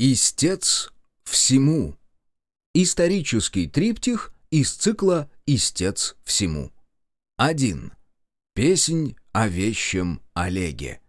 Истец всему. Исторический триптих из цикла «Истец всему». 1. Песнь о вещем Олеге.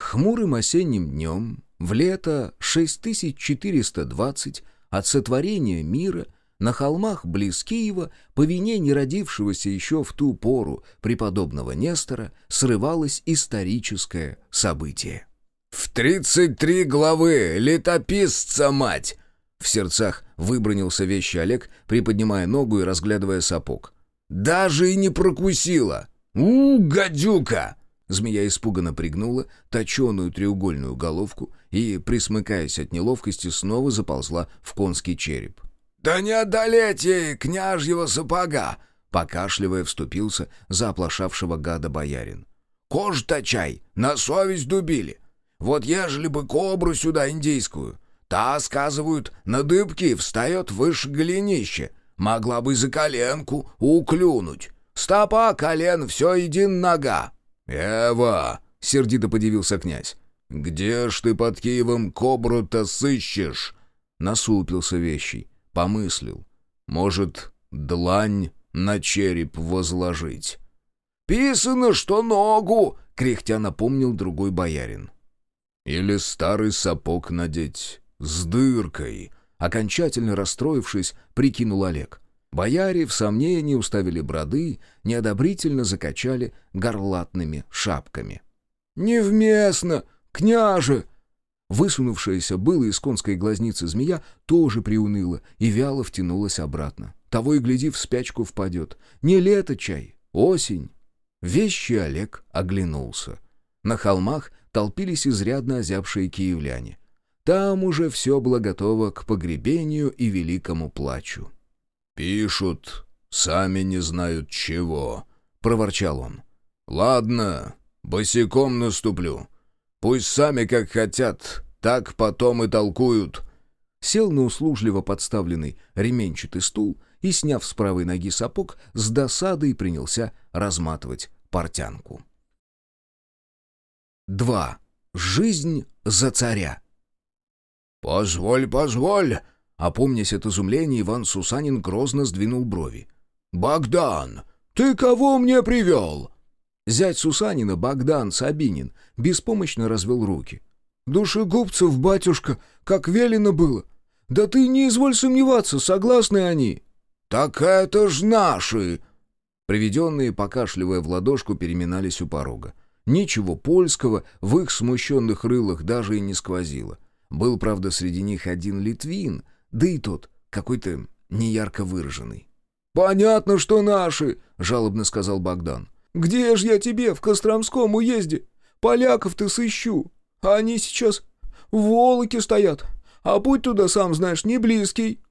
Хмурым осенним днем, в лето 6420 от сотворения мира, на холмах близ Киева, по вине неродившегося еще в ту пору преподобного Нестора, срывалось историческое событие. «В тридцать три главы! Летописца, мать!» В сердцах выбронился вещи Олег, приподнимая ногу и разглядывая сапог. «Даже и не прокусила! у гадюка!» Змея испуганно пригнула точеную треугольную головку и, присмыкаясь от неловкости, снова заползла в конский череп. «Да не одолеть ей княжьего сапога!» Покашливая, вступился за оплошавшего гада боярин. «Кожу-то чай, на совесть дубили. Вот ежели бы кобру сюда индийскую, та, сказывают, на дыбки встает выше голенища, могла бы за коленку уклюнуть. Стопа, колен, все един нога». «Эва!» — сердито подивился князь. «Где ж ты под Киевом кобру-то сыщешь?» Насупился вещий, помыслил. «Может, длань на череп возложить?» «Писано, что ногу!» — кряхтя напомнил другой боярин. Или старый сапог надеть с дыркой. Окончательно расстроившись, прикинул Олег. Бояре в сомнении уставили броды, неодобрительно закачали горлатными шапками. «Невместно! Княже!» Высунувшаяся было из конской глазницы змея тоже приуныла и вяло втянулась обратно. Того и гляди, в спячку впадет. Не лето чай, осень. Вещи Олег оглянулся. На холмах толпились изрядно озябшие киевляне. Там уже все было готово к погребению и великому плачу. «Пишут, сами не знают чего», — проворчал он. «Ладно, босиком наступлю. Пусть сами как хотят, так потом и толкуют». Сел на услужливо подставленный ременчатый стул и, сняв с правой ноги сапог, с досадой принялся разматывать портянку. 2. Жизнь за царя. «Позволь, позволь!» Опомнясь от изумления, Иван Сусанин грозно сдвинул брови. «Богдан, ты кого мне привел?» Зять Сусанина, Богдан Сабинин, беспомощно развел руки. «Душегубцев, батюшка, как велено было. Да ты не изволь сомневаться, согласны они». «Так это ж наши!» Приведенные, покашливая в ладошку, переминались у порога. Ничего польского в их смущенных рылах даже и не сквозило. Был, правда, среди них один литвин, да и тот какой-то неярко выраженный. «Понятно, что наши!» — жалобно сказал Богдан. «Где ж я тебе в Костромском уезде? Поляков ты сыщу, они сейчас в Волоке стоят, а путь туда, сам знаешь, не близкий».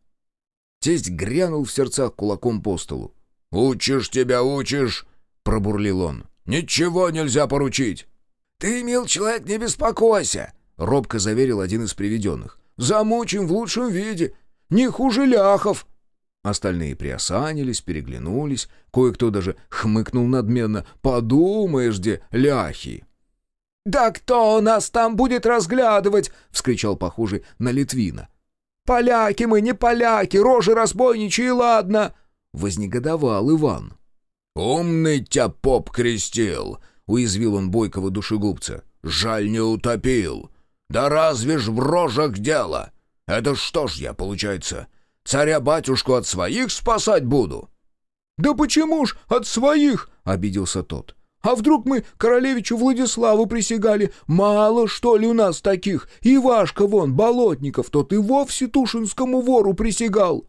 Тесть грянул в сердцах кулаком по столу. «Учишь тебя, учишь!» — пробурлил он. Ничего нельзя поручить!» «Ты, мил человек, не беспокойся!» — робко заверил один из приведенных. «Замучим в лучшем виде! Не хуже ляхов!» Остальные приосанились, переглянулись, кое-кто даже хмыкнул надменно. «Подумаешь, где ляхи!» «Да кто нас там будет разглядывать?» — вскричал похожий на Литвина. «Поляки мы, не поляки, рожи разбойничьи, ладно!» — вознегодовал Иван. «Умный тебя поп крестил!» — уязвил он бойкого душегубца. «Жаль, не утопил! Да разве ж в рожах дело? Это что ж я, получается, царя-батюшку от своих спасать буду?» «Да почему ж от своих?» — обиделся тот. «А вдруг мы королевичу Владиславу присягали? Мало, что ли, у нас таких? Ивашка вон, Болотников, тот и вовсе Тушинскому вору присягал!»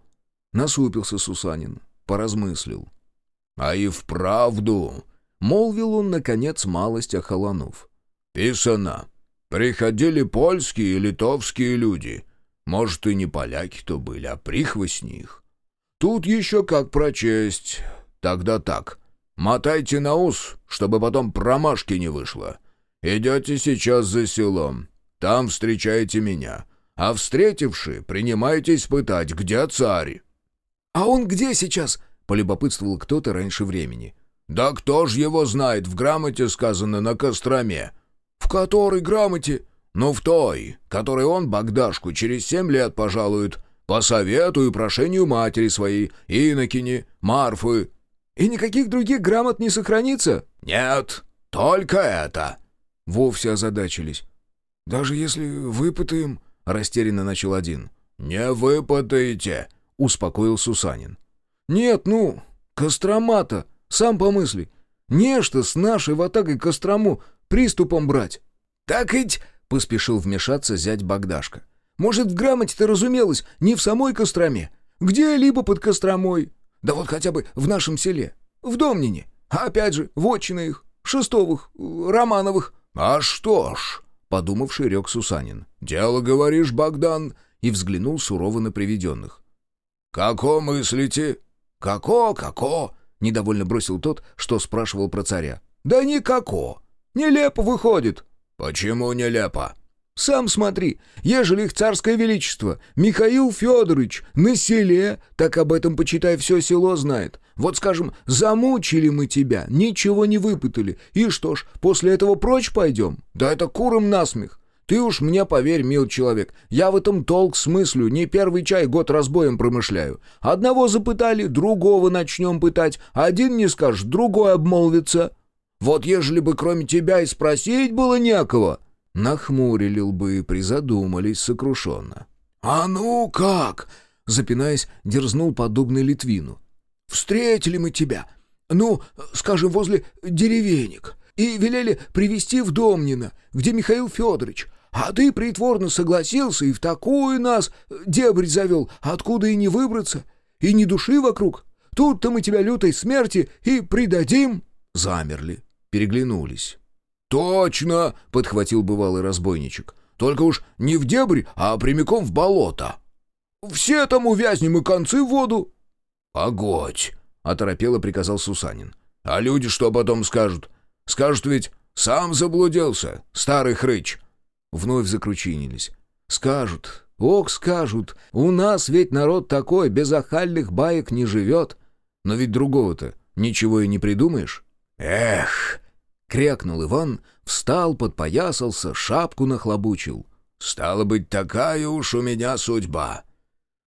Насупился Сусанин, поразмыслил. «А и вправду», — молвил он, наконец, малость охолонув. «Писано. Приходили польские и литовские люди. Может, и не поляки-то были, а прихвостни их. Тут еще как прочесть. Тогда так. Мотайте на ус, чтобы потом промашки не вышло. Идете сейчас за селом. Там встречаете меня. А встретивши, принимайте испытать, где царь». «А он где сейчас?» — полюбопытствовал кто-то раньше времени. «Да кто ж его знает, в грамоте сказано на Костроме». «В которой грамоте?» Ну, в той, которой он Богдашку через семь лет пожалует. По совету и прошению матери своей, Инокини, Марфы». «И никаких других грамот не сохранится?» «Нет, только это». Вовсе озадачились. «Даже если выпытаем...» — растерянно начал один. «Не выпытаете», — успокоил Сусанин. «Нет, ну, Кострома-то, сам помысли. Нечто с нашей ватагой Кострому приступом брать». «Так ведь...» — поспешил вмешаться зять Богдашка. «Может, в грамоте-то разумелось не в самой Костроме, где-либо под Костромой. Да вот хотя бы в нашем селе, в Домнине. А опять же, в отчино их, Шестовых, Романовых». «А что ж...» — подумавший рек Сусанин. «Дело, говоришь, Богдан?» и взглянул сурово на привиденных. «Како мыслите?» «Како, како?» — недовольно бросил тот, что спрашивал про царя. «Да никако. Нелепо выходит». «Почему нелепо?» «Сам смотри, ежели их царское величество, Михаил Федорович, на селе, так об этом, почитай, все село знает. Вот, скажем, замучили мы тебя, ничего не выпытали, и что ж, после этого прочь пойдем? Да это куром насмех. Ты уж мне поверь, мил человек, я в этом толк смыслю, не первый чай год разбоем промышляю. Одного запытали, другого начнем пытать, один не скажешь, другой обмолвится. Вот ежели бы кроме тебя и спросить было некого...» Нахмурили лбы, призадумались сокрушенно. «А ну как?» — запинаясь, дерзнул подобный Литвину. «Встретили мы тебя, ну, скажем, возле деревенек, и велели привести в Домнино, где Михаил Федорович, а ты притворно согласился и в такую нас дебрь завел, откуда и не выбраться, и ни души вокруг. Тут-то мы тебя лютой смерти и предадим». Замерли, переглянулись. «Точно!» — подхватил бывалый разбойничек. «Только уж не в дебрь, а прямиком в болото. Все там увязнем и концы в воду». «Погодь!» — оторопело приказал Сусанин. «А люди что потом скажут? Скажут ведь, сам заблудился, старый хрыч». Вновь закручинились. «Скажут, ох, скажут, у нас ведь народ такой, без охальных баек не живет. Но ведь другого-то ничего и не придумаешь». «Эх!» — крякнул Иван, встал, подпоясался, шапку нахлобучил. «Стало быть, такая уж у меня судьба.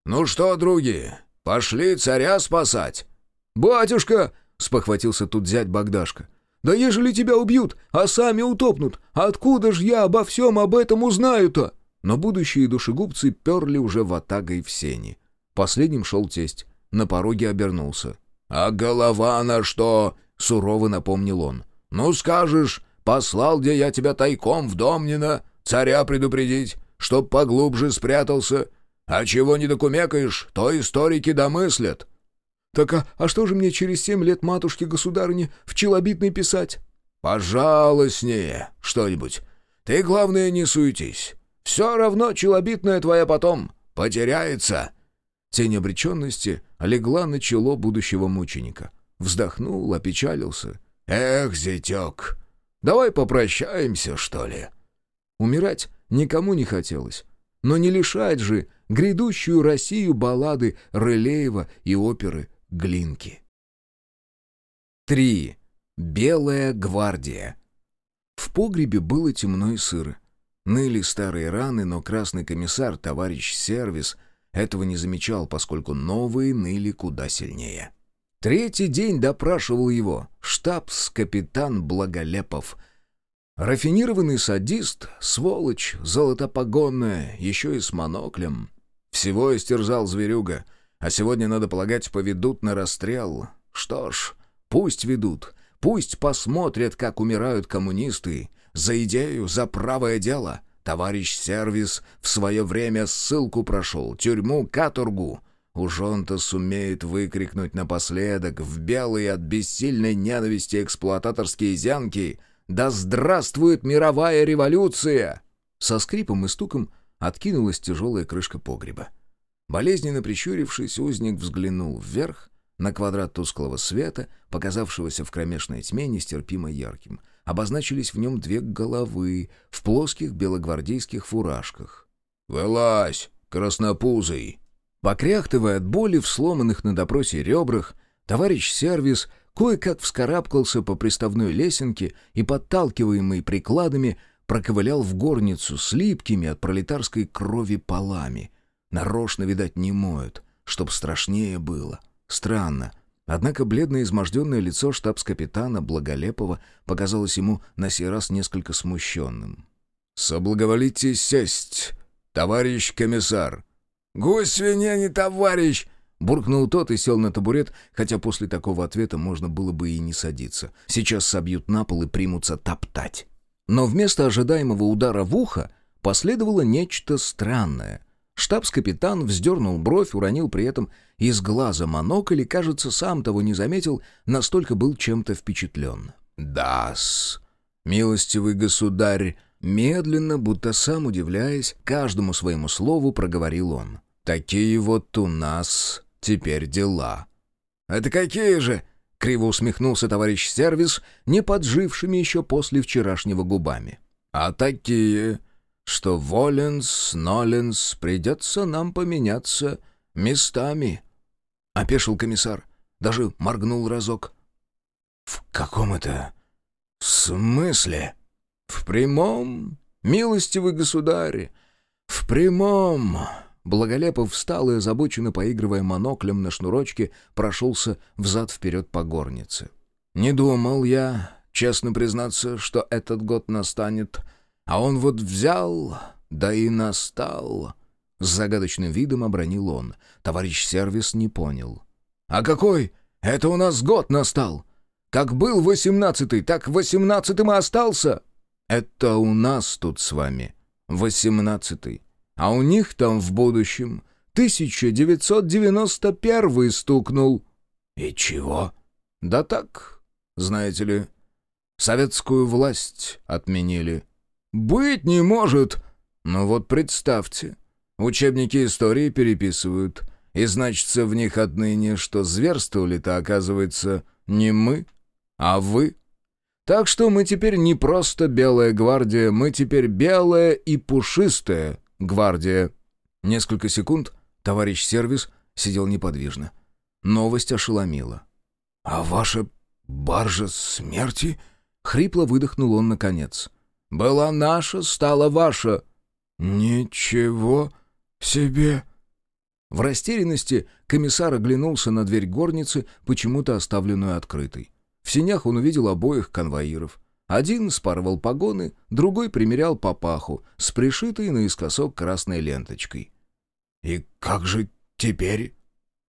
Ну что, други, пошли царя спасать?» «Батюшка!» — спохватился тут зять Богдашка. Да ежели тебя убьют, а сами утопнут, откуда ж я обо всем об этом узнаю-то?» Но будущие душегубцы перли уже ватагой в сени. Последним шел тесть. На пороге обернулся. «А голова на что?» — сурово напомнил он. «Ну скажешь, послал где я тебя тайком в Домнино, царя предупредить, чтоб поглубже спрятался. А чего не докумекаешь, то историки домыслят». «Так а, а что же мне через семь лет матушке-государыне в челобитной писать?» «Пожалуйснее что-нибудь. Ты, главное, не суетись. Все равно челобитная твоя потом потеряется». Тень обреченности легла на чело будущего мученика. Вздохнул, опечалился. «Эх, зятек, давай попрощаемся, что ли?» Умирать никому не хотелось. Но не лишать же грядущую Россию баллады Рылеева и оперы Глинки. 3. Белая гвардия. В погребе было темно и сыро. Ныли старые раны, но красный комиссар, товарищ сервис, этого не замечал, поскольку новые ныли куда сильнее. Третий день допрашивал его штабс-капитан Благолепов. Рафинированный садист, сволочь, золотопогонная, еще и с моноклем. Всего истерзал зверюга — а сегодня, надо полагать, поведут на расстрел. Что ж, пусть ведут. Пусть посмотрят, как умирают коммунисты. За идею, за правое дело. Товарищ сервис в свое время ссылку прошел, тюрьму, каторгу. Уж он-то сумеет выкрикнуть напоследок в белые от бессильной ненависти эксплуататорские зянки «Да здравствует мировая революция!» Со скрипом и стуком откинулась тяжелая крышка погреба. Болезненно прищурившись, узник взглянул вверх на квадрат тусклого света, показавшегося в кромешной тьме нестерпимо ярким. Обозначились в нем две головы в плоских белогвардейских фуражках. «Вылазь, краснопузый!» Покряхтывая от боли в сломанных на допросе ребрах, товарищ сервис кое-как вскарабкался по приставной лесенке и, подталкиваемый прикладами, проковылял в горницу с липкими от пролетарской крови полами. Нарочно, видать, не моют, чтоб страшнее было. Странно. Однако бледное изможденное лицо штабс-капитана Благолепова показалось ему на сей раз несколько смущенным. «Соблаговолите сесть, товарищ комиссар!» «Гусь свинья не товарищ!» Буркнул тот и сел на табурет, хотя после такого ответа можно было бы и не садиться. Сейчас собьют на пол и примутся топтать. Но вместо ожидаемого удара в ухо последовало нечто странное. Штабс-капитан вздернул бровь, уронил при этом из глаза монокль и, кажется, сам того не заметил, настолько был чем-то впечатлен. «Да-с, милостивый государь!» Медленно, будто сам удивляясь, каждому своему слову проговорил он. «Такие вот у нас теперь дела». «Это какие же?» — криво усмехнулся товарищ сервис, не поджившими еще после вчерашнего губами. «А такие, что воленс, ноленс, придется нам поменяться местами», — опешил комиссар, даже моргнул разок. «В каком это смысле?» «В прямом, милостивый государь, в прямом...» Благолепов встал и, озабоченно поигрывая моноклем на шнурочке, прошелся взад-вперед по горнице. «Не думал я, честно признаться, что этот год настанет, а он вот взял, да и настал». С загадочным видом обронил он. Товарищ сервис не понял. «А какой? Это у нас год настал! Как был восемнадцатый, так восемнадцатым и остался!» «Это у нас тут с вами восемнадцатый. А у них там в будущем 1991 стукнул. И чего? Да так, знаете ли, советскую власть отменили. Быть не может. Ну вот представьте, учебники истории переписывают, и значится в них отныне, что зверствовали-то, оказывается, не мы, а вы. Так что мы теперь не просто белая гвардия, мы теперь белая и пушистая гвардия». Несколько секунд товарищ сервис сидел неподвижно. Новость ошеломила. «А ваша баржа смерти?» — хрипло выдохнул он наконец. «Была наша, стала ваша». «Ничего себе!» В растерянности комиссар оглянулся на дверь горницы, почему-то оставленную открытой. В синях он увидел обоих конвоиров. Один спарывал погоны, другой примерял папаху с пришитой наискосок красной ленточкой. «И как же теперь?»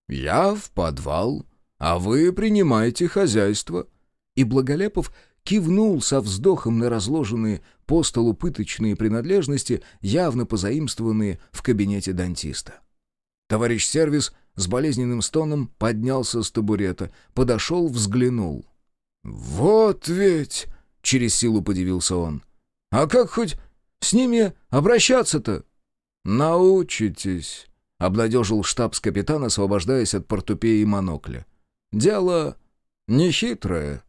«Я в подвал, а вы принимаете хозяйство». И Благолепов кивнул со вздохом на разложенные по столу пыточные принадлежности, явно позаимствованные в кабинете дантиста. Товарищ сервис с болезненным стоном поднялся с табурета, подошел, взглянул. «Вот ведь!» Через силу подивился он. «А как хоть с ними обращаться-то?» «Научитесь», — обнадежил штабс-капитан, освобождаясь от портупеи и монокля. «Дело нехитрое».